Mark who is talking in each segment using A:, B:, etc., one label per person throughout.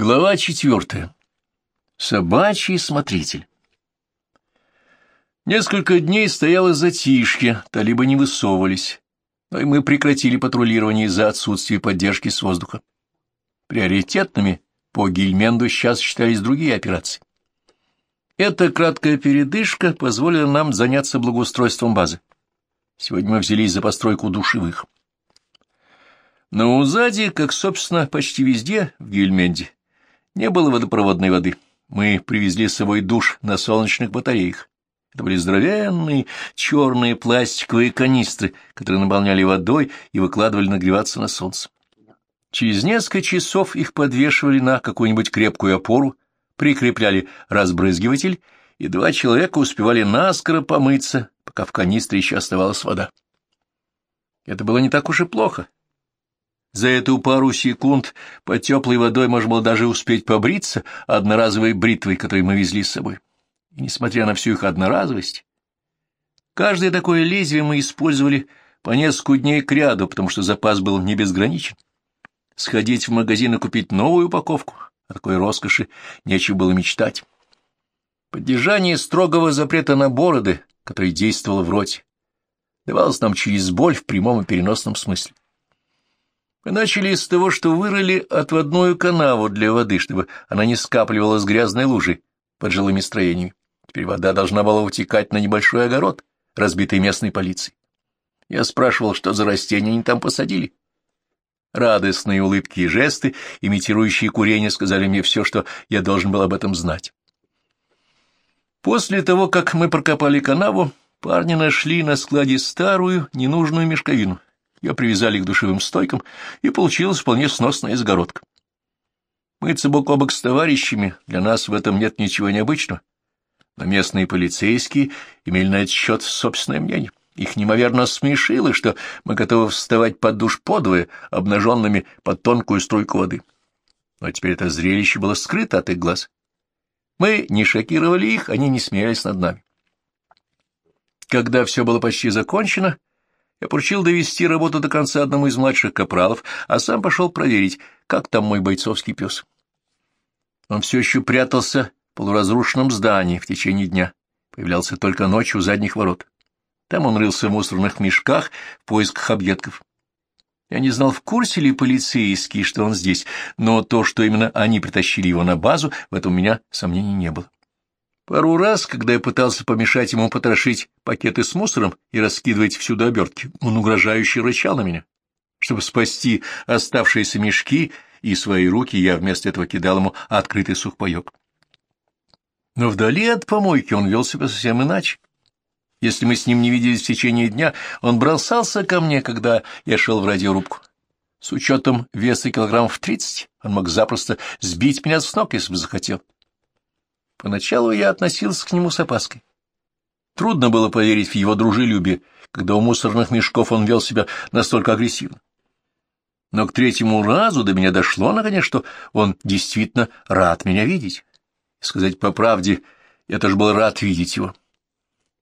A: Глава четвертая. Собачий смотритель. Несколько дней стояло затишье, талибы не высовывались, но и мы прекратили патрулирование из-за отсутствия поддержки с воздуха. Приоритетными по Гильменду сейчас считались другие операции. Эта краткая передышка позволила нам заняться благоустройством базы. Сегодня мы взялись за постройку душевых. На Узаде, как, собственно, почти везде в Гильменде, не было водопроводной воды. Мы привезли с собой душ на солнечных батареях. Это были здоровенные черные пластиковые канистры, которые наполняли водой и выкладывали нагреваться на солнце. Через несколько часов их подвешивали на какую-нибудь крепкую опору, прикрепляли разбрызгиватель, и два человека успевали наскоро помыться, пока в канистре еще оставалась вода. Это было не так уж и плохо. За эту пару секунд под теплой водой можно было даже успеть побриться одноразовой бритвой, которую мы везли с собой. И несмотря на всю их одноразовость, каждое такое лезвие мы использовали по несколько дней к ряду, потому что запас был не безграничен. Сходить в магазин и купить новую упаковку, о такой роскоши нечего было мечтать. Поддержание строгого запрета на бороды, который действовал в роте, давалось нам через боль в прямом и переносном смысле. Мы начали с того, что вырыли отводную канаву для воды, чтобы она не скапливалась грязной лужей под жилыми строениями. Теперь вода должна была утекать на небольшой огород, разбитый местной полицией. Я спрашивал, что за растения они там посадили. Радостные улыбки и жесты, имитирующие курение, сказали мне все, что я должен был об этом знать. После того, как мы прокопали канаву, парни нашли на складе старую, ненужную мешковину. Ее привязали к душевым стойкам, и получилась вполне сносная изгородка. Мыться бок о бок с товарищами, для нас в этом нет ничего необычного. Но местные полицейские имели на этот счет собственное мнение. Их неимоверно смешило, что мы готовы вставать под душ подвое, обнаженными под тонкую струйку воды. Но теперь это зрелище было скрыто от их глаз. Мы не шокировали их, они не смеялись над нами. Когда все было почти закончено, я поручил довести работу до конца одному из младших капралов, а сам пошел проверить, как там мой бойцовский пес. Он все еще прятался в полуразрушенном здании в течение дня, появлялся только ночью у задних ворот. Там он рылся в мусорных мешках в поисках объедков. Я не знал, в курсе ли полицейские, что он здесь, но то, что именно они притащили его на базу, в этом у меня сомнений не было. Пару раз, когда я пытался помешать ему потрошить пакеты с мусором и раскидывать всюду обертки, он угрожающе рычал на меня. Чтобы спасти оставшиеся мешки и свои руки, я вместо этого кидал ему открытый сухпайок. Но вдали от помойки он вел себя совсем иначе. Если мы с ним не виделись в течение дня, он бросался ко мне, когда я шел в радиорубку. С учетом веса килограммов тридцать он мог запросто сбить меня с ног, если бы захотел. Поначалу я относился к нему с опаской. Трудно было поверить в его дружелюбие, когда у мусорных мешков он вел себя настолько агрессивно. Но к третьему разу до меня дошло, наконец, что он действительно рад меня видеть. Сказать по правде, я тоже был рад видеть его.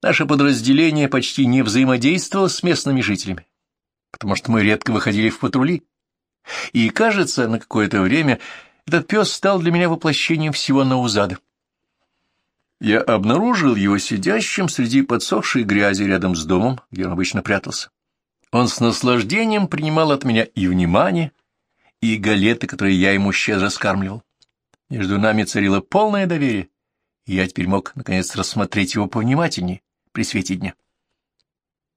A: Наше подразделение почти не взаимодействовало с местными жителями, потому что мы редко выходили в патрули. И, кажется, на какое-то время этот пес стал для меня воплощением всего Наузада. Я обнаружил его сидящим среди подсохшей грязи рядом с домом, где он обычно прятался. Он с наслаждением принимал от меня и внимание, и галеты, которые я ему щедро скармливал. Между нами царило полное доверие, и я теперь мог, наконец, рассмотреть его повнимательнее при свете дня.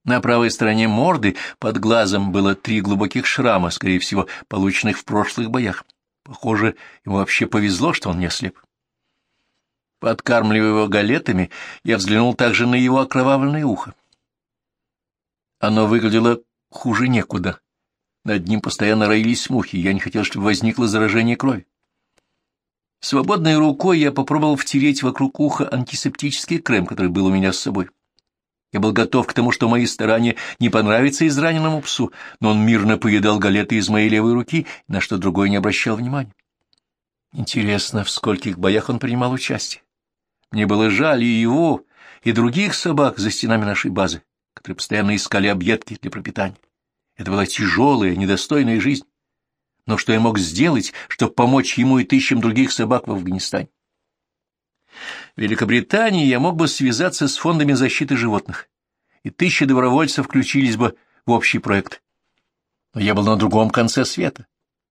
A: На правой стороне морды под глазом было три глубоких шрама, скорее всего, полученных в прошлых боях. Похоже, ему вообще повезло, что он не ослеп. Подкармливая его галетами, я взглянул также на его окровавленное ухо. Оно выглядело хуже некуда. Над ним постоянно роились мухи, я не хотел, чтобы возникло заражение крови. Свободной рукой я попробовал втереть вокруг уха антисептический крем, который был у меня с собой. Я был готов к тому, что мои старания не понравятся израненному псу, но он мирно поедал галеты из моей левой руки, на что другой не обращал внимания. Интересно, в скольких боях он принимал участие? Мне было жаль и его, и других собак за стенами нашей базы, которые постоянно искали объедки для пропитания. Это была тяжелая, недостойная жизнь. Но что я мог сделать, чтобы помочь ему и тысячам других собак в Афганистане? В Великобритании я мог бы связаться с фондами защиты животных, и тысячи добровольцев включились бы в общий проект. Но я был на другом конце света,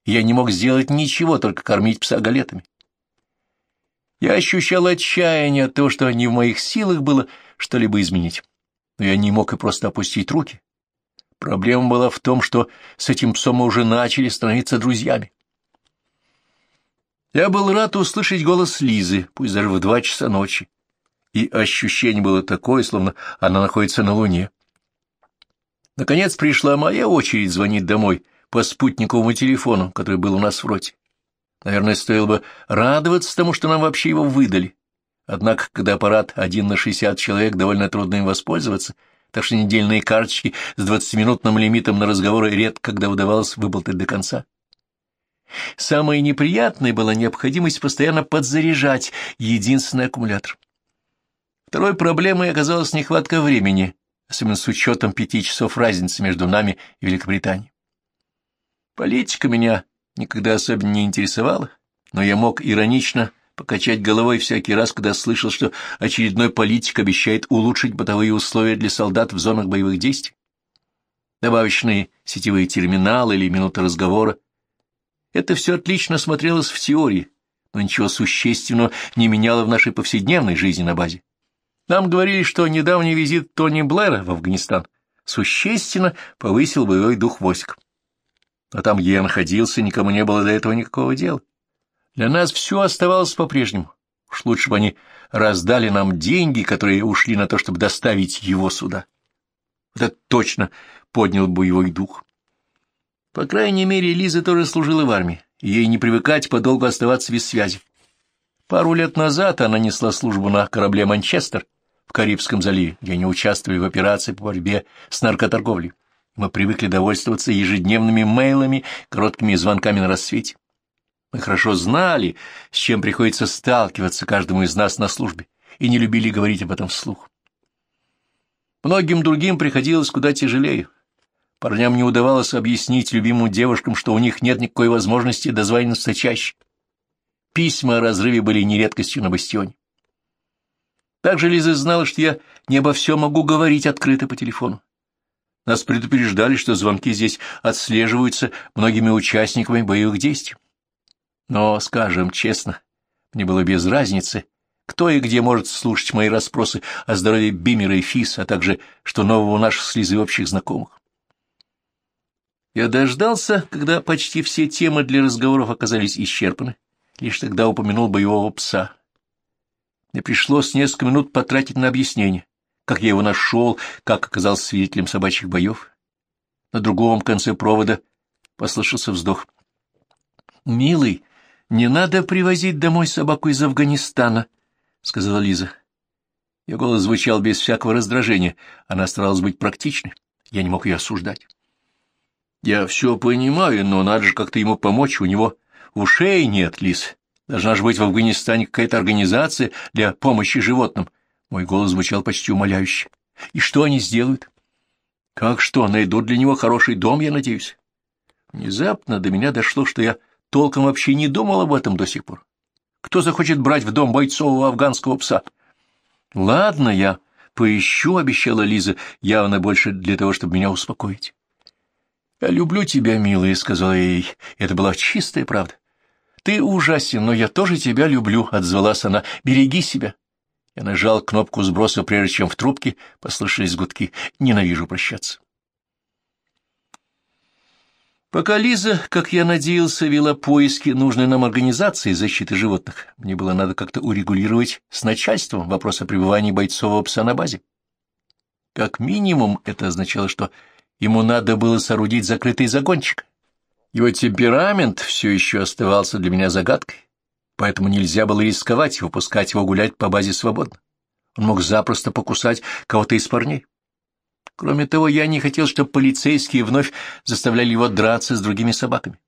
A: я не мог сделать ничего, только кормить пса галетами. Я ощущал отчаяние от того, что не в моих силах было что-либо изменить, но я не мог и просто опустить руки. Проблема была в том, что с этим псом мы уже начали становиться друзьями. Я был рад услышать голос Лизы, пусть даже в два часа ночи, и ощущение было такое, словно она находится на Луне. Наконец пришла моя очередь звонить домой по спутниковому телефону, который был у нас в роте. Наверное, стоило бы радоваться тому, что нам вообще его выдали. Однако, когда аппарат один на шестьдесят человек, довольно трудно им воспользоваться, так что недельные карточки с двадцатиминутным лимитом на разговоры редко когда удавалось выболтать до конца. Самое неприятное была необходимость постоянно подзаряжать единственный аккумулятор. Второй проблемой оказалась нехватка времени, особенно с учетом пяти часов разницы между нами и Великобританией. Политика меня никогда особенно не интересовала, но я мог иронично покачать головой всякий раз, когда слышал, что очередной политик обещает улучшить бытовые условия для солдат в зонах боевых действий. Добавочные сетевые терминалы или минуты разговора. Это все отлично смотрелось в теории, но ничего существенного не меняло в нашей повседневной жизни на базе. Нам говорили, что недавний визит Тони Блэра в Афганистан существенно повысил боевой дух войск. А там, я находился, никому не было до этого никакого дела. Для нас все оставалось по-прежнему. Уж лучше бы они раздали нам деньги, которые ушли на то, чтобы доставить его сюда. Это точно поднял боевой дух. По крайней мере, Лиза тоже служила в армии, ей не привыкать подолгу оставаться без связи. Пару лет назад она несла службу на корабле «Манчестер» в Карибском заливе, где они участвовали в операции по борьбе с наркоторговлей. Мы привыкли довольствоваться ежедневными мейлами, короткими звонками на рассвете. Мы хорошо знали, с чем приходится сталкиваться каждому из нас на службе, и не любили говорить об этом вслух. Многим другим приходилось куда тяжелее. Парням не удавалось объяснить любимым девушкам, что у них нет никакой возможности дозвониться чаще. Письма о разрыве были нередкостью на бастионе. Также Лиза знала, что я не обо всем могу говорить открыто по телефону. Нас предупреждали, что звонки здесь отслеживаются многими участниками боевых действий. Но, скажем честно, мне было без разницы, кто и где может слушать мои расспросы о здоровье Бимера и Фис, а также, что нового у наших с Лизой общих знакомых. Я дождался, когда почти все темы для разговоров оказались исчерпаны, лишь тогда упомянул боевого пса. Мне пришлось несколько минут потратить на объяснение, как я его нашел, как оказался свидетелем собачьих боев. На другом конце провода послышался вздох. — Милый, не надо привозить домой собаку из Афганистана, — сказала Лиза. Ее голос звучал без всякого раздражения. Она старалась быть практичной. Я не мог ее осуждать. — Я все понимаю, но надо же как-то ему помочь. У него ушей нет, Лиз. Должна же быть в Афганистане какая-то организация для помощи животным. — мой голос звучал почти умоляюще. «И что они сделают?» «Как что, найдут для него хороший дом, я надеюсь?» Внезапно до меня дошло, что я толком вообще не думал об этом до сих пор. Кто захочет брать в дом бойцового афганского пса? «Ладно, я поищу», — обещала Лиза, явно больше для того, чтобы меня успокоить. «Я люблю тебя, милая», — сказала я ей. Это была чистая правда. «Ты ужасен, но я тоже тебя люблю», — отзвалась она. «Береги себя». Я нажал кнопку сброса, прежде чем в трубке послышались гудки. Ненавижу прощаться. Пока Лиза, как я надеялся, вела поиски нужной нам организации защиты животных, мне было надо как-то урегулировать с начальством вопрос о пребывании бойцового пса на базе. Как минимум это означало, что ему надо было соорудить закрытый загончик. Его темперамент все еще оставался для меня загадкой поэтому нельзя было рисковать и выпускать его гулять по базе свободно. Он мог запросто покусать кого-то из парней. Кроме того, я не хотел, чтобы полицейские вновь заставляли его драться с другими собаками.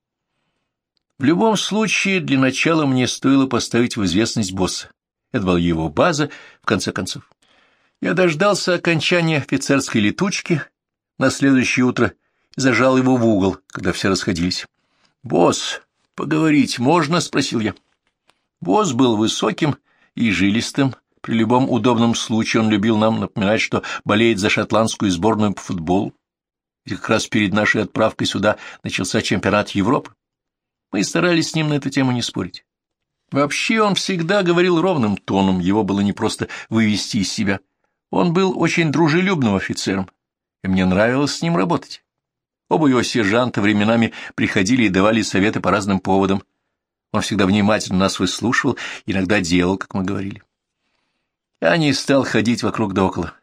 A: В любом случае, для начала мне стоило поставить в известность босса. Это была его база, в конце концов. Я дождался окончания офицерской летучки на следующее утро и зажал его в угол, когда все расходились. «Босс, поговорить можно?» — спросил я. Босс был высоким и жилистым. При любом удобном случае он любил нам напоминать, что болеет за шотландскую сборную по футболу. И как раз перед нашей отправкой сюда начался чемпионат Европы. Мы старались с ним на эту тему не спорить. Вообще он всегда говорил ровным тоном, его было не просто вывести из себя. Он был очень дружелюбным офицером, и мне нравилось с ним работать. Оба его сержанта временами приходили и давали советы по разным поводам. Он всегда внимательно нас выслушивал, иногда делал, как мы говорили. Я не стал ходить вокруг да около.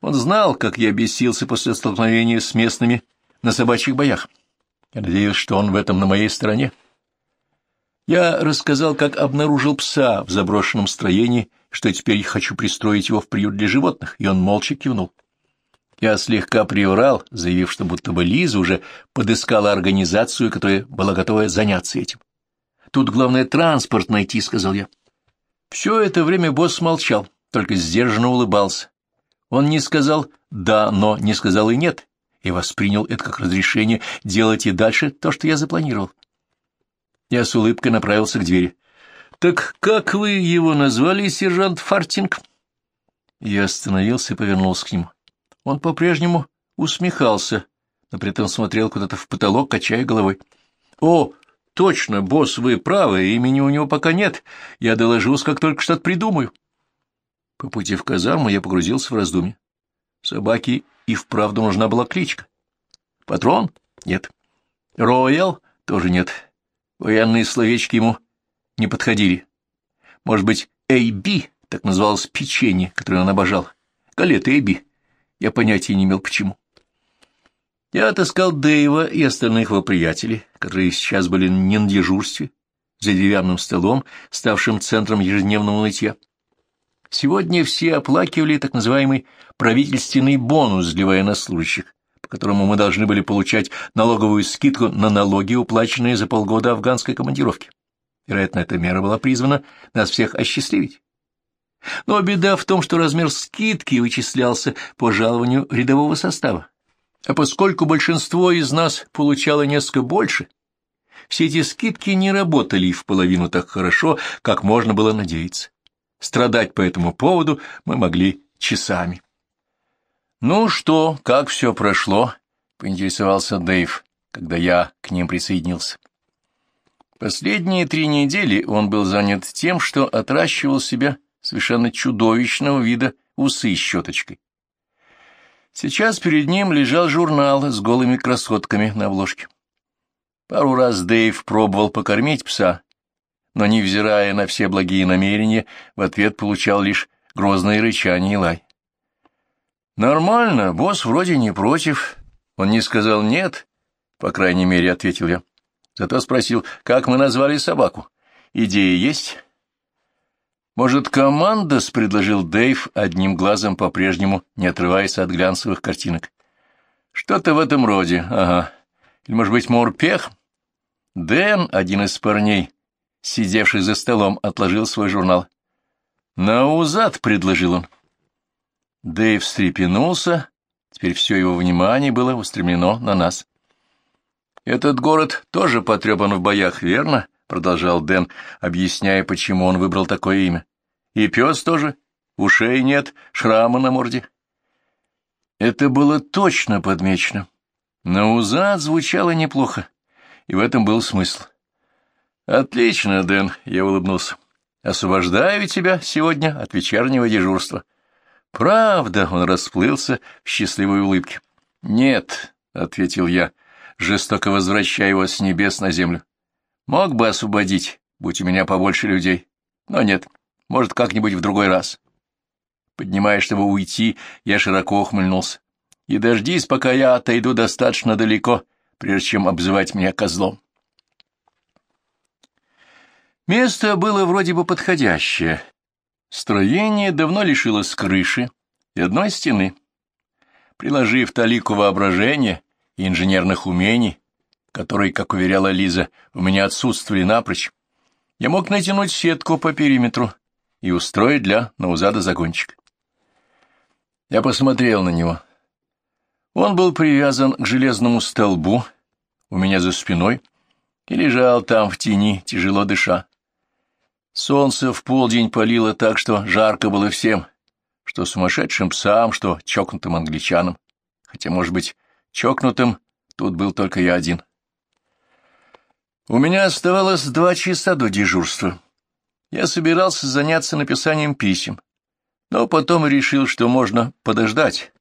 A: Он знал, как я бесился после столкновения с местными на собачьих боях. Я надеюсь, что он в этом на моей стороне. Я рассказал, как обнаружил пса в заброшенном строении, что теперь хочу пристроить его в приют для животных, и он молча кивнул. Я слегка приврал, заявив, что будто бы Лиза уже подыскала организацию, которая была готова заняться этим. «Тут главное транспорт найти», — сказал я. Все это время босс молчал, только сдержанно улыбался. Он не сказал «да», но не сказал и «нет», и воспринял это как разрешение делать и дальше то, что я запланировал. Я с улыбкой направился к двери. «Так как вы его назвали, сержант Фартинг?» Я остановился и повернулся к нему. Он по-прежнему усмехался, но при этом смотрел куда-то в потолок, качая головой. — О, точно, босс, вы правы, имени у него пока нет. Я доложусь, как только что-то придумаю. По пути в казарму я погрузился в раздумье. Собаке и вправду нужна была кличка. Патрон? Нет. Роял? Тоже нет. Военные словечки ему не подходили. Может быть, Эйби, так называлось печенье, которое он обожал. Галета Эйби. Я понятия не имел, почему. Я отыскал Дэйва и остальных его приятелей, которые сейчас были не на дежурстве, за деревянным столом, ставшим центром ежедневного нытья. Сегодня все оплакивали так называемый правительственный бонус, сливая на служащих, по которому мы должны были получать налоговую скидку на налоги, уплаченные за полгода афганской командировки. Вероятно, эта мера была призвана нас всех осчастливить. Но беда в том, что размер скидки вычислялся по жалованию рядового состава. А поскольку большинство из нас получало несколько больше, все эти скидки не работали в половину так хорошо, как можно было надеяться. Страдать по этому поводу мы могли часами. «Ну что, как все прошло?» — поинтересовался Дэйв, когда я к ним присоединился. Последние три недели он был занят тем, что отращивал себя совершенно чудовищного вида усы щеточкой. Сейчас перед ним лежал журнал с голыми красотками на обложке. Пару раз Дэйв пробовал покормить пса, но, невзирая на все благие намерения, в ответ получал лишь грозное рычание и лай. «Нормально, босс вроде не против. Он не сказал «нет», по крайней мере, — ответил я. Зато спросил, как мы назвали собаку. Идея есть?» «Может, командос?» — предложил Дэйв, одним глазом по-прежнему не отрываясь от глянцевых картинок. «Что-то в этом роде, ага. Или, может быть, морпех?» Дэн, один из парней, сидевший за столом, отложил свой журнал. «Наузад», — предложил он. Дэйв встрепенулся, теперь все его внимание было устремлено на нас. «Этот город тоже потрепан в боях, верно?» Продолжал Дэн, объясняя, почему он выбрал такое имя. И пес тоже. Ушей нет, шрама на морде. Это было точно подмечено. Но узад звучало неплохо, и в этом был смысл. «Отлично, Дэн», — я улыбнулся. «Освобождаю тебя сегодня от вечернего дежурства». «Правда?» — он расплылся в счастливой улыбке. «Нет», — ответил я, жестоко возвращая его с небес на землю. Мог бы освободить, будь у меня побольше людей. Но нет, может, как-нибудь в другой раз. Поднимая, чтобы уйти, я широко ухмыльнулся. И дождись, пока я отойду достаточно далеко, прежде чем обзывать меня козлом. Место было вроде бы подходящее. Строение давно лишилось крыши и одной стены. Приложив талику воображения и инженерных умений, которые, как уверяла Лиза, у меня отсутствовали напрочь, я мог натянуть сетку по периметру и устроить для Наузада загончик. Я посмотрел на него. Он был привязан к железному столбу у меня за спиной и лежал там в тени, тяжело дыша. Солнце в полдень палило так, что жарко было всем, что сумасшедшим псам, что чокнутым англичанам, хотя, может быть, чокнутым тут был только я один. У меня оставалось два часа до дежурства. Я собирался заняться написанием писем, но потом решил, что можно подождать.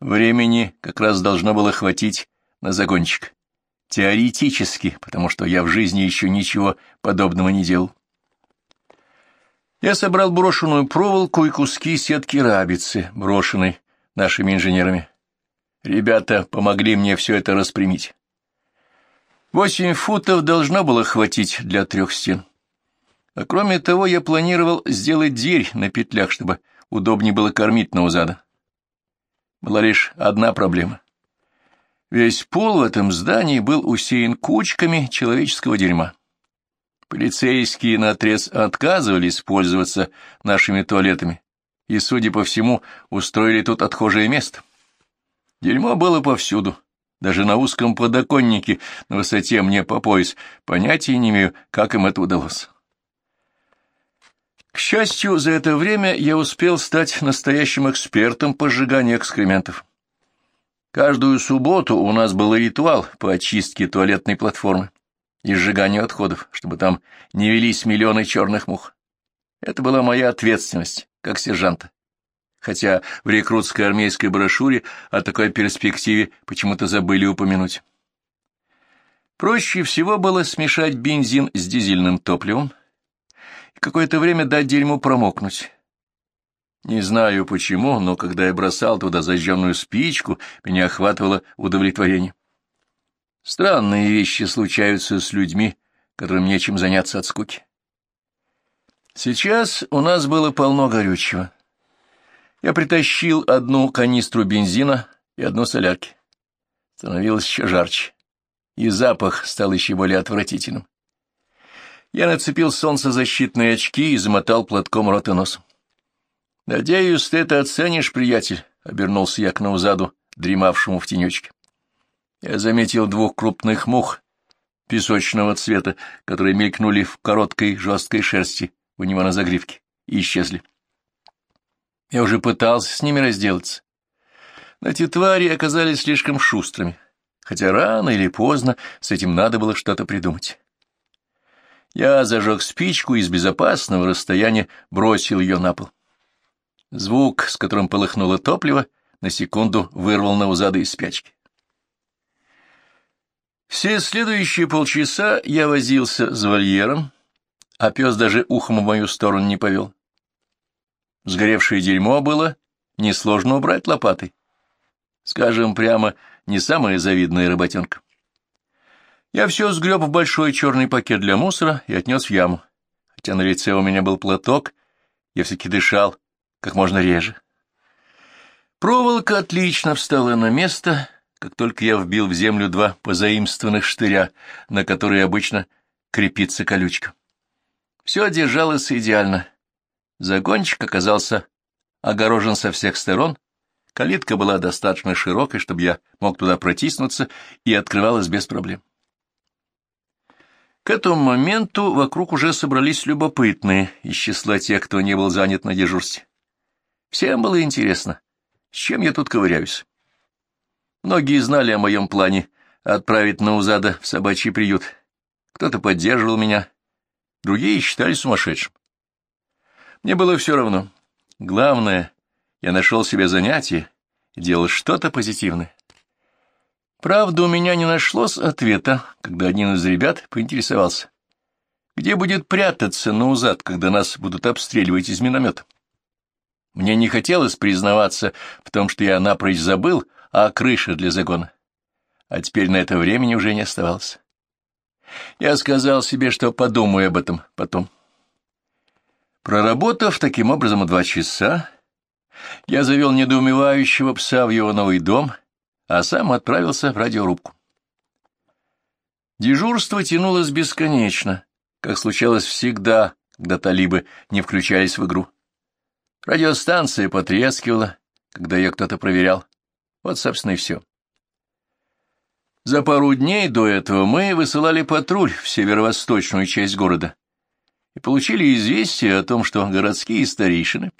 A: Времени как раз должно было хватить на загончик. Теоретически, потому что я в жизни еще ничего подобного не делал. Я собрал брошенную проволоку и куски сетки рабицы, брошенной нашими инженерами. Ребята помогли мне все это распрямить. Восемь футов должно было хватить для трех стен. А кроме того, я планировал сделать дверь на петлях, чтобы удобнее было кормить Наузада. Была лишь одна проблема. Весь пол в этом здании был усеян кучками человеческого дерьма. Полицейские наотрез отказывались пользоваться нашими туалетами и, судя по всему, устроили тут отхожее место. Дерьмо было повсюду, даже на узком подоконнике на высоте мне по пояс. Понятия не имею, как им это удалось. К счастью, за это время я успел стать настоящим экспертом по сжиганию экскрементов. Каждую субботу у нас был ритуал по очистке туалетной платформы и сжиганию отходов, чтобы там не велись миллионы черных мух. Это была моя ответственность, как сержанта. Хотя в рекрутской армейской брошюре о такой перспективе почему-то забыли упомянуть. Проще всего было смешать бензин с дизельным топливом, и какое-то время дать дерьму промокнуть. Не знаю почему, но когда я бросал туда зажженную спичку, меня охватывало удовлетворение. Странные вещи случаются с людьми, которым нечем заняться от скуки. Сейчас у нас было полно горючего. Я притащил одну канистру бензина и одну солярки. Становилось еще жарче, и запах стал еще более отвратительным. Я нацепил солнцезащитные очки и замотал платком рот и нос. — Надеюсь, ты это оценишь, приятель, — обернулся я к Наузаду, дремавшему в тенечке. Я заметил двух крупных мух песочного цвета, которые мелькнули в короткой жесткой шерсти у него на загривке и исчезли. Я уже пытался с ними разделаться. Но эти твари оказались слишком шустрыми, хотя рано или поздно с этим надо было что-то придумать. Я зажег спичку и с безопасного расстояния бросил ее на пол. Звук, с которым полыхнуло топливо, на секунду вырвал Наузада из спячки. Все следующие полчаса я возился с вольером, а пес даже ухом в мою сторону не повел. Сгоревшее дерьмо было несложно убрать лопатой. Скажем прямо, не самая завидная работенка. Я все сгреб в большой черный пакет для мусора и отнес в яму. Хотя на лице у меня был платок, я все-таки дышал как можно реже. Проволока отлично встала на место, как только я вбил в землю два позаимствованных штыря, на которые обычно крепится колючка. Все держалось идеально. Загончик оказался огорожен со всех сторон, калитка была достаточно широкой, чтобы я мог туда протиснуться, и открывалась без проблем. К этому моменту вокруг уже собрались любопытные из числа тех, кто не был занят на дежурстве. Всем было интересно, с чем я тут ковыряюсь. Многие знали о моем плане отправить Наузада в собачий приют. Кто-то поддерживал меня, другие считали сумасшедшим. Мне было все равно. Главное, я нашел себе занятие делал что-то позитивное. Правда, у меня не нашлось ответа, когда один из ребят поинтересовался, где будет прятаться Наузад, когда нас будут обстреливать из миномета. Мне не хотелось признаваться в том, что я напрочь забыл о крыше для загона, а теперь на это времени уже не оставалось. Я сказал себе, что подумаю об этом потом. Проработав таким образом два часа, я завел недоумевающего пса в его новый дом — а сам отправился в радиорубку. Дежурство тянулось бесконечно, как случалось всегда, когда талибы не включались в игру. Радиостанция потрескивала, когда ее кто-то проверял. Вот, собственно, и все. За пару дней до этого мы высылали патруль в северо-восточную часть города и получили известие о том, что городские старейшины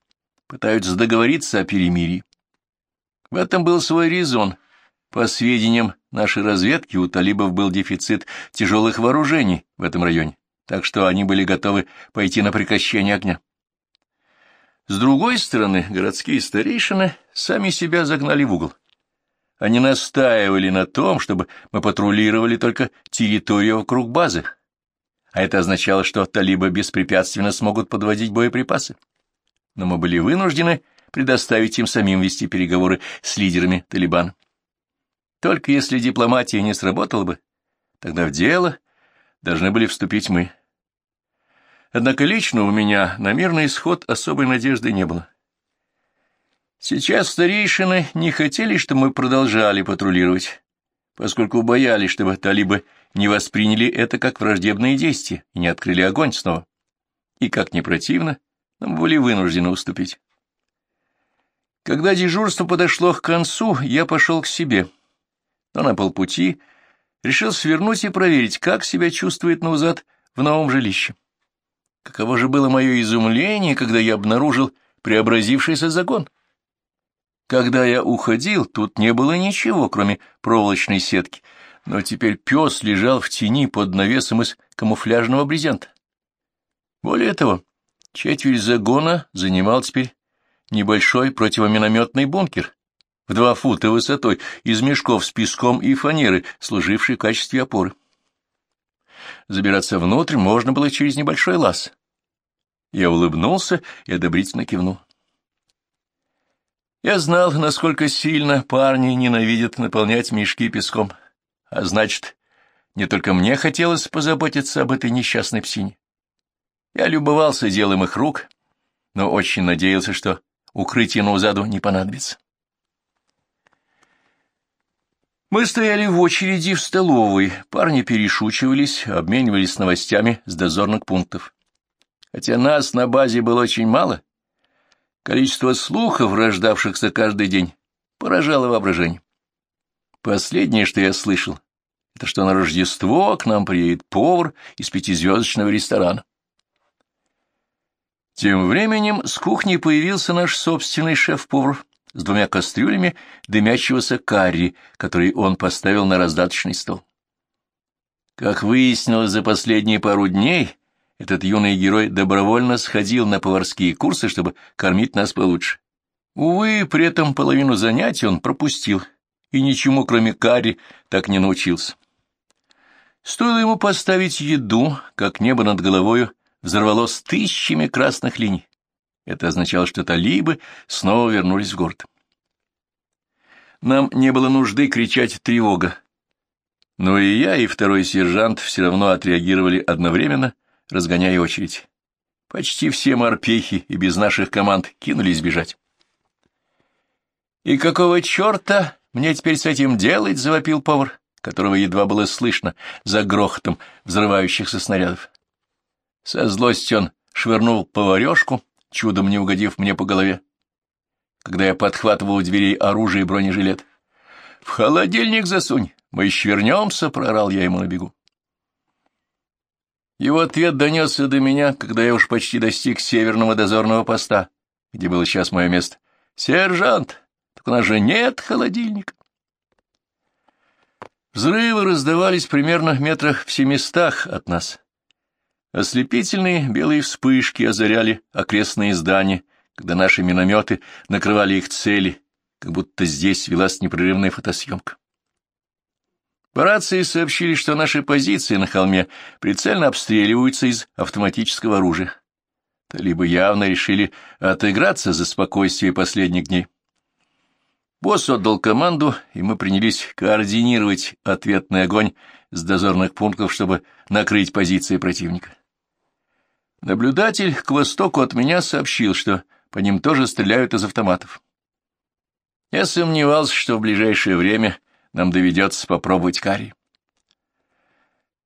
A: пытаются договориться о перемирии. В этом был свой резон. По сведениям нашей разведки, у талибов был дефицит тяжелых вооружений в этом районе, так что они были готовы пойти на прекращение огня. С другой стороны, городские старейшины сами себя загнали в угол. Они настаивали на том, чтобы мы патрулировали только территорию вокруг базы, а это означало, что талибы беспрепятственно смогут подводить боеприпасы. Но мы были вынуждены предоставить им самим вести переговоры с лидерами Талибан. Только если дипломатия не сработала бы, тогда в дело должны были вступить мы. Однако лично у меня на мирный исход особой надежды не было. Сейчас старейшины не хотели, чтобы мы продолжали патрулировать, поскольку боялись, чтобы талибы не восприняли это как враждебные действия и не открыли огонь снова. И, как ни противно, мы были вынуждены уступить. Когда дежурство подошло к концу, я пошел к себе, но на полпути решил свернуть и проверить, как себя чувствует Наузад в новом жилище. Каково же было мое изумление, когда я обнаружил преобразившийся загон. Когда я уходил, тут не было ничего, кроме проволочной сетки, но теперь пес лежал в тени под навесом из камуфляжного брезента. Более того, четверть загона занимал теперь небольшой противоминометный бункер в два фута высотой из мешков с песком и фанеры, служивший в качестве опоры. Забираться внутрь можно было через небольшой лаз. Я улыбнулся и одобрительно кивнул. Я знал, насколько сильно парни ненавидят наполнять мешки песком, а значит, не только мне хотелось позаботиться об этой несчастной псине. Я любовался делом их рук, но очень надеялся, что укрытие Наузаду не понадобится. Мы стояли в очереди в столовой, парни перешучивались, обменивались новостями с дозорных пунктов. Хотя нас на базе было очень мало, Количество слухов, рождавшихся каждый день, поражало воображение. Последнее, что я слышал, это что на Рождество к нам приедет повар из пятизвездочного ресторана. Тем временем с кухни появился наш собственный шеф-повар с двумя кастрюлями дымящегося карри, который он поставил на раздаточный стол. Как выяснилось за последние пару дней, этот юный герой добровольно сходил на поварские курсы, чтобы кормить нас получше. Увы, при этом половину занятий он пропустил, и ничему, кроме карри, так не научился. Стоило ему поставить еду, как небо над головою взорвалось тысячами красных линий. Это означало, что талибы снова вернулись в город. Нам не было нужды кричать «тревога». Но и я, и второй сержант все равно отреагировали одновременно — разгоняя очередь. Почти все морпехи и без наших команд кинулись бежать. «И какого черта мне теперь с этим делать?» — завопил повар, которого едва было слышно за грохотом взрывающихся снарядов. Со злостью он швырнул поварешку, чудом не угодив мне по голове, когда я подхватывал у дверей оружие и бронежилет. «В холодильник засунь, мы еще вернемся!» — проорал я ему на бегу. Его ответ донесся до меня, когда я уж почти достиг северного дозорного поста, где было сейчас мое место. «Сержант, у нас же нет холодильника». Взрывы раздавались примерно метрах в семистах от нас. Ослепительные белые вспышки озаряли окрестные здания, когда наши минометы накрывали их цели, как будто здесь велась непрерывная фотосъемка. По рации сообщили, что наши позиции на холме прицельно обстреливаются из автоматического оружия. Талибы явно решили отыграться за спокойствие последних дней. Босс отдал команду, и мы принялись координировать ответный огонь с дозорных пунктов, чтобы накрыть позиции противника. Наблюдатель к востоку от меня сообщил, что по ним тоже стреляют из автоматов. Я сомневался, что в ближайшее время нам доведется попробовать карри.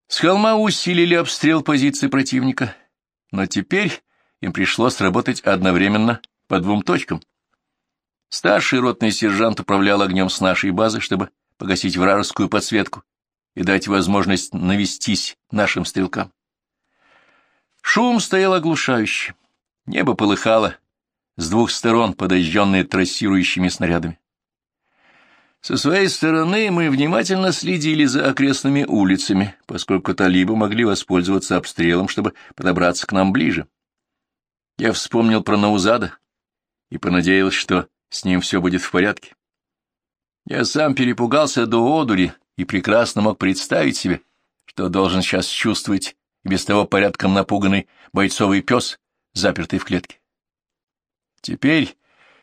A: С холма усилили обстрел позиции противника, но теперь им пришлось работать одновременно по двум точкам. Старший ротный сержант управлял огнем с нашей базы, чтобы погасить вражескую подсветку и дать возможность навестись нашим стрелкам. Шум стоял оглушающий. Небо полыхало, с двух сторон подожженные трассирующими снарядами. Со своей стороны мы внимательно следили за окрестными улицами, поскольку талибы могли воспользоваться обстрелом, чтобы подобраться к нам ближе. Я вспомнил про Наузада и понадеялся, что с ним все будет в порядке. Я сам перепугался до одури и прекрасно мог представить себе, что должен сейчас чувствовать и без того порядком напуганный бойцовый пес, запертый в клетке. Теперь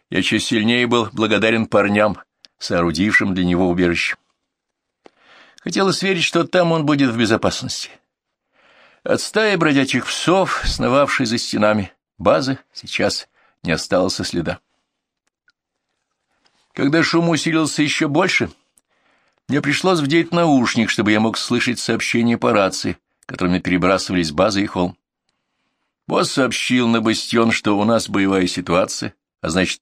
A: я чуть сильнее был благодарен парням, соорудившим для него убежище. Хотелось верить, что там он будет в безопасности. От стаи бродячих псов, сновавшей за стенами базы, сейчас не осталось следа. Когда шум усилился еще больше, мне пришлось вдеть наушник, чтобы я мог слышать сообщения по рации, которыми перебрасывались базы и холм. Босс сообщил на бастион, что у нас боевая ситуация, а значит,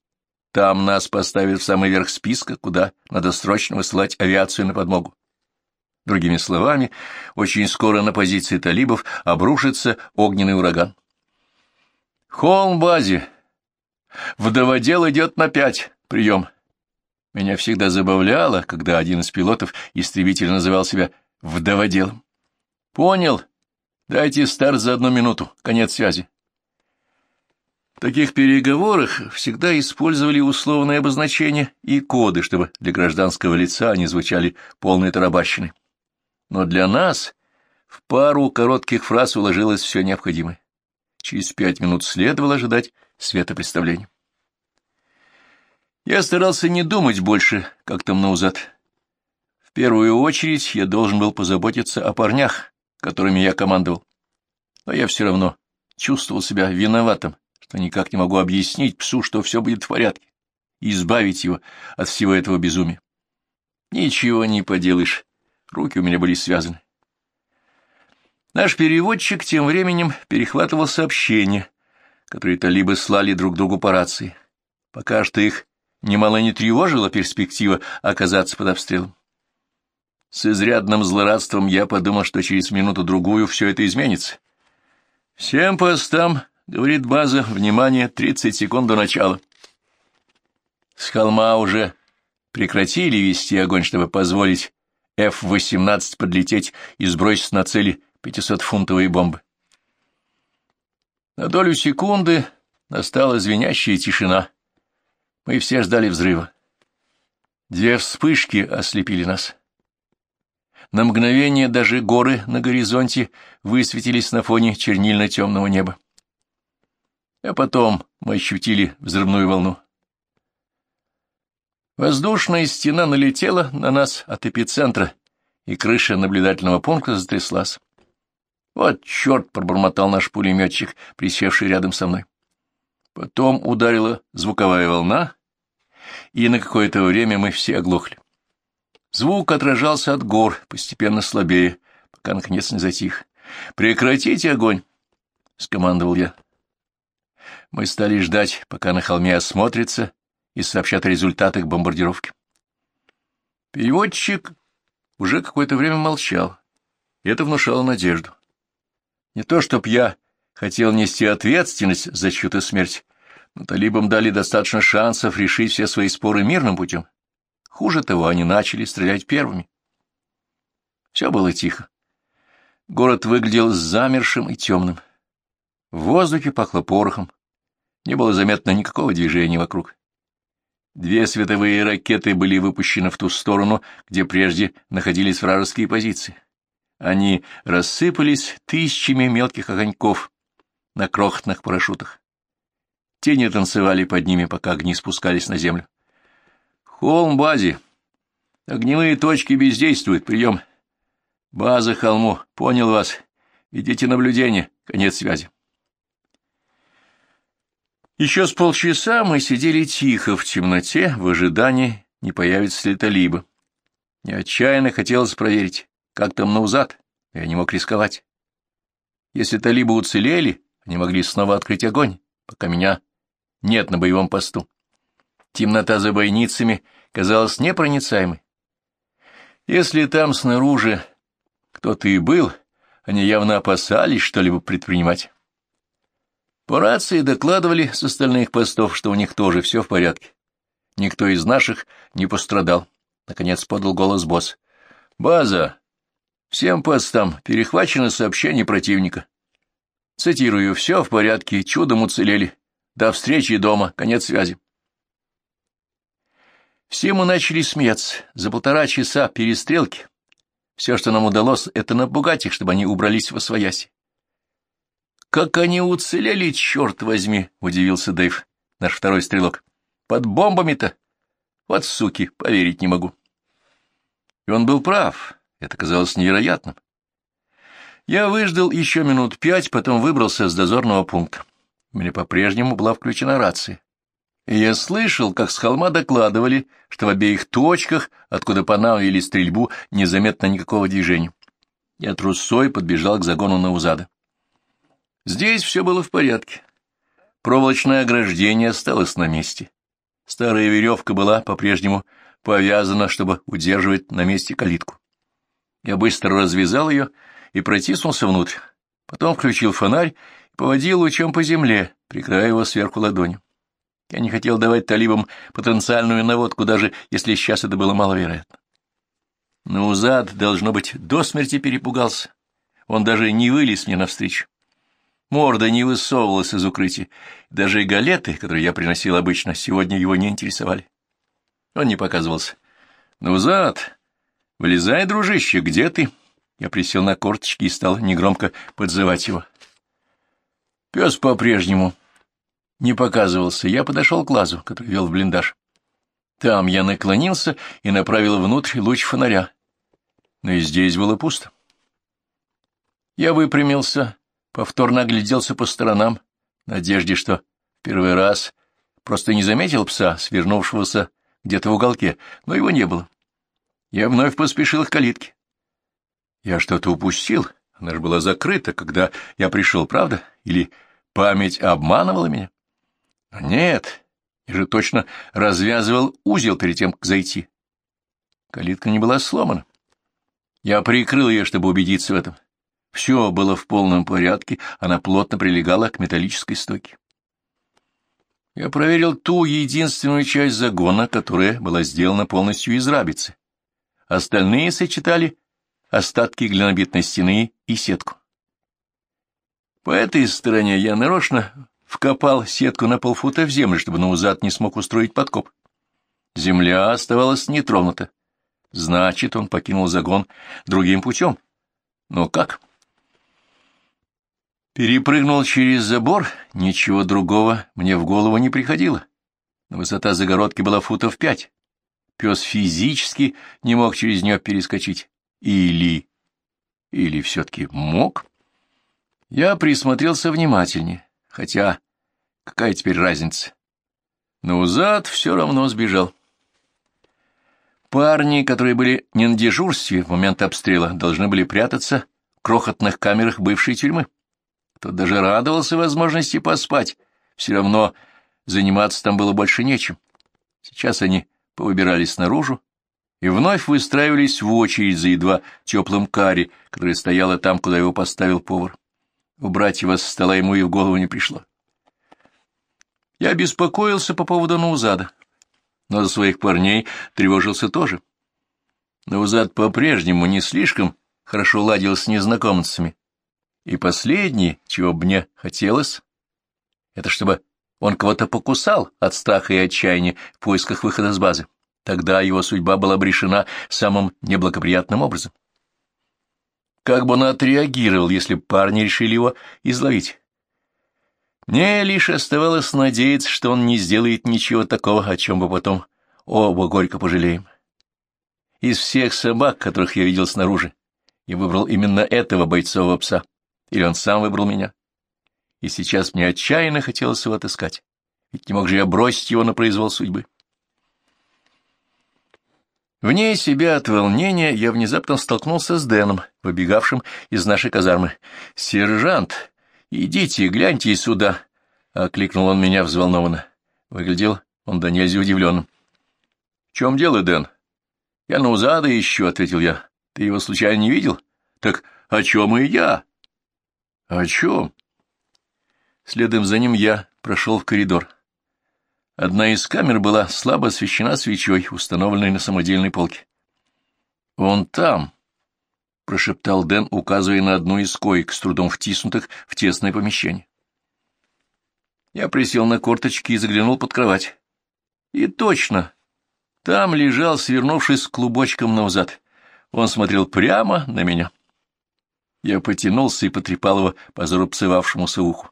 A: там нас поставят в самый верх списка, куда надо срочно высылать авиацию на подмогу. Другими словами, очень скоро на позиции талибов обрушится огненный ураган. Холм базе. Вдоводел идет на пять. Прием. Меня всегда забавляло, когда один из пилотов истребитель называл себя вдоводелом. Понял, Дайте старт за одну минуту. Конец связи. В таких переговорах всегда использовали условные обозначения и коды, чтобы для гражданского лица они звучали полной тарабащиной. Но для нас в пару коротких фраз уложилось все необходимое. Через пять минут следовало ожидать светопредставления. Я старался не думать больше, как там наузад. В первую очередь я должен был позаботиться о парнях, которыми я командовал. Но я все равно чувствовал себя виноватым, что никак не могу объяснить псу, что все будет в порядке, и избавить его от всего этого безумия. Ничего не поделаешь, руки у меня были связаны. Наш переводчик тем временем перехватывал сообщения, которые талибы слали друг другу по рации. Пока что их немало не тревожила перспектива оказаться под обстрелом. С изрядным злорадством я подумал, что через минуту-другую все это изменится. «Всем постам», — говорит база, — «внимание, 30 секунд до начала». С холма уже прекратили вести огонь, чтобы позволить F-18 подлететь и сбросить на цели 500-фунтовые бомбы. На долю секунды настала звенящая тишина. Мы все ждали взрыва. Две вспышки ослепили нас. На мгновение даже горы на горизонте высветились на фоне чернильно-темного неба. А потом мы ощутили взрывную волну. Воздушная стена налетела на нас от эпицентра, и крыша наблюдательного пункта затряслась. «Вот черт!» — пробормотал наш пулеметчик, присевший рядом со мной. Потом ударила звуковая волна, и на какое-то время мы все оглохли. Звук отражался от гор, постепенно слабее, пока наконец не затих. «Прекратите огонь!» — скомандовал я. Мы стали ждать, пока на холме осмотрится и сообщат о результатах бомбардировки. Переводчик уже какое-то время молчал, это внушало надежду. Не то, чтоб я хотел нести ответственность за чью-то смерть, но талибам дали достаточно шансов решить все свои споры мирным путем. Хуже того, они начали стрелять первыми. Все было тихо. Город выглядел замершим и темным. В воздухе пахло порохом. Не было заметно никакого движения вокруг. Две световые ракеты были выпущены в ту сторону, где прежде находились вражеские позиции. Они рассыпались тысячами мелких огоньков на крохотных парашютах. Тени танцевали под ними, пока огни спускались на землю. Холм базе. Огневые точки бездействуют. Прием. База холму. Понял вас. Ведите наблюдение. Конец связи. Еще с полчаса мы сидели тихо в темноте, в ожидании, не появится ли талиба. Мне отчаянно хотелось проверить, как там Наузад, я не мог рисковать. Если талибы уцелели, они могли снова открыть огонь, пока меня нет на боевом посту. Темнота за бойницами казалась непроницаемой. Если там снаружи Кто-то и был, они явно опасались что-либо предпринимать. По рации докладывали с остальных постов, что у них тоже все в порядке. Никто из наших не пострадал. Наконец подал голос босс. «База! Всем постам перехвачено сообщение противника. Цитирую, все в порядке, чудом уцелели. До встречи дома, конец связи. Все мы начали смеяться. За полтора часа перестрелки. Все, что нам удалось, это напугать их, чтобы они убрались во свояси. «Как они уцелели, черт возьми!» — удивился Дэйв, наш второй стрелок. «Под бомбами-то? Вот суки, поверить не могу». И он был прав. Это казалось невероятным. Я выждал еще минут пять, потом выбрался с дозорного пункта. Меня по-прежнему была включена рация. И я слышал, как с холма докладывали, что в обеих точках, откуда по вели стрельбу, незаметно никакого движения. Я трусой подбежал к загону Наузада. Здесь все было в порядке. Проволочное ограждение осталось на месте. Старая веревка была по-прежнему повязана, чтобы удерживать на месте калитку. Я быстро развязал ее и протиснулся внутрь. Потом включил фонарь и поводил лучом по земле, прикрывая его сверху ладонью. Я не хотел давать талибам потенциальную наводку, даже если сейчас это было маловероятно. Но Узад, должно быть, до смерти перепугался. Он даже не вылез мне навстречу. Морда не высовывалась из укрытия. Даже и галеты, которые я приносил обычно, сегодня его не интересовали. Он не показывался. «Наузад, вылезай, дружище, где ты?» Я присел на корточки и стал негромко подзывать его. Пес по-прежнему не показывался. Я подошел к лазу, который вел в блиндаж. Там я наклонился и направил внутрь луч фонаря. Но и здесь было пусто. Я выпрямился, повторно огляделся по сторонам, в надежде, что в первый раз просто не заметил пса, свернувшегося где-то в уголке, но его не было. Я вновь поспешил к калитке. Я что-то упустил, она же была закрыта, когда я пришел, правда? Или память обманывала меня? Нет, я же точно развязывал узел перед тем, как зайти. Калитка не была сломана. Я прикрыл ее, чтобы убедиться в этом. Все было в полном порядке, она плотно прилегала к металлической стойке. Я проверил ту единственную часть загона, которая была сделана полностью из рабицы. Остальные сочетали остатки глинобитной стены и сетку. По этой стороне я нарочно вкопал сетку на полфута в землю, чтобы Наузад не смог устроить подкоп. Земля оставалась нетронута. Значит, он покинул загон другим путем. Но как? Перепрыгнул через забор, ничего другого мне в голову не приходило. Высота загородки была футов пять. Пес физически не мог через нее перескочить. Или... Или все-таки мог? Я присмотрелся внимательнее, хотя какая теперь разница? Но Узад все равно сбежал. Парни, которые были не на дежурстве в момент обстрела, должны были прятаться в крохотных камерах бывшей тюрьмы. Кто даже радовался возможности поспать, все равно заниматься там было больше нечем. Сейчас они повыбирались наружу, и вновь выстраивались в очередь за едва теплым карри, которое стояло там, куда его поставил повар. Убрать его со стола ему и в голову не пришло. Я беспокоился по поводу Наузада, но за своих парней тревожился тоже. Наузад по-прежнему не слишком хорошо ладил с незнакомцами, и последнее, чего бы мне хотелось, это чтобы он кого-то покусал от страха и отчаяния в поисках выхода с базы. Тогда его судьба была обрешена самым неблагоприятным образом. Как бы он отреагировал, если парни решили его изловить? Мне лишь оставалось надеяться, что он не сделает ничего такого, о чем бы потом оба горько пожалеем. Из всех собак, которых я видел снаружи, я выбрал именно этого бойцового пса. Или он сам выбрал меня. И сейчас мне отчаянно хотелось его отыскать. Ведь не мог же я бросить его на произвол судьбы. Вне себя от волнения я внезапно столкнулся с Дэном, выбегавшим из нашей казармы. «Сержант, идите, гляньте сюда!» — окликнул он меня взволнованно. Выглядел он до нельзя удивленным. — В чем дело, Дэн? — Я на Узада ищу, — ответил я. — Ты его случайно не видел? Так о чем и я? О чем? Следом за ним я прошел в коридор. Одна из камер была слабо освещена свечой, установленной на самодельной полке. «Он там», — прошептал Дэн, указывая на одну из коек, с трудом втиснутых в тесное помещение. Я присел на корточки и заглянул под кровать. И точно, там лежал, свернувшись клубочком назад. Он смотрел прямо на меня. Я потянулся и потрепал его по зарубцевавшемуся уху.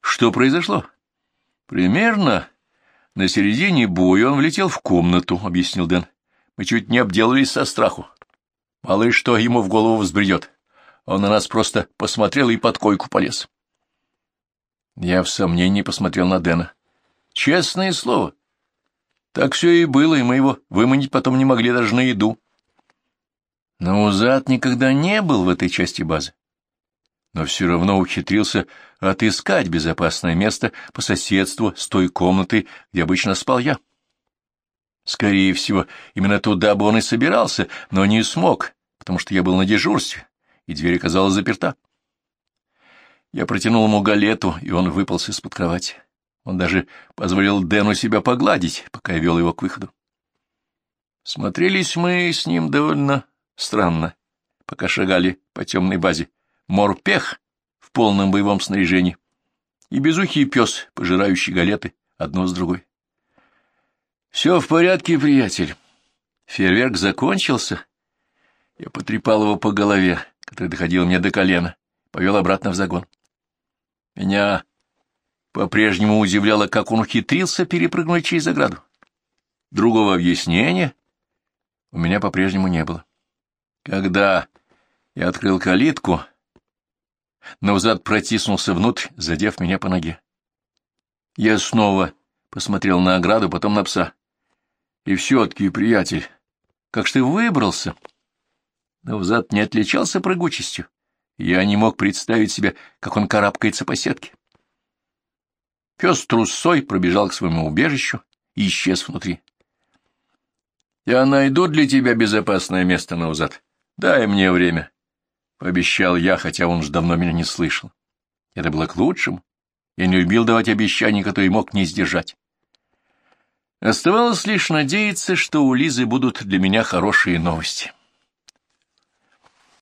A: Что произошло? Примерно на середине боя он влетел в комнату, — объяснил Дэн. Мы чуть не обделались со страху. Мало что ему в голову взбредет. Он на нас просто посмотрел и под койку полез. Я в сомнении посмотрел на Дэна. Честное слово. Так все и было, и мы его выманить потом не могли даже на еду. Но Узад никогда не был в этой части базы. Но все равно ухитрился отыскать безопасное место по соседству с той комнатой, где обычно спал я. Скорее всего, именно туда бы он и собирался, но не смог, потому что я был на дежурстве, и дверь оказалась заперта. Я протянул ему галету, и он выполз из-под кровати. Он даже позволил Дэну себя погладить, пока я вел его к выходу. Смотрелись мы с ним довольно странно, пока шагали по темной базе. Морпех в полном боевом снаряжении и безухий пес, пожирающий галеты, одно с другой. Все в порядке, приятель. Фейерверк закончился. Я потрепал его по голове, который доходил мне до колена, повел обратно в загон. Меня по-прежнему удивляло, как он ухитрился перепрыгнуть через ограду. Другого объяснения у меня по-прежнему не было. Когда я открыл калитку, Навзад протиснулся внутрь, задев меня по ноге. Я снова посмотрел на ограду, потом на пса. И все-таки, приятель, как ж ты выбрался? Но взад не отличался прыгучестью. Я не мог представить себе, как он карабкается по сетке. Пес трусой пробежал к своему убежищу и исчез внутри. «Я найду для тебя безопасное место, Наузад. Дай мне время», — пообещал я, хотя он уж давно меня не слышал. Это было к лучшему. Я не любил давать обещания, которые мог не сдержать. Оставалось лишь надеяться, что у Лизы будут для меня хорошие новости.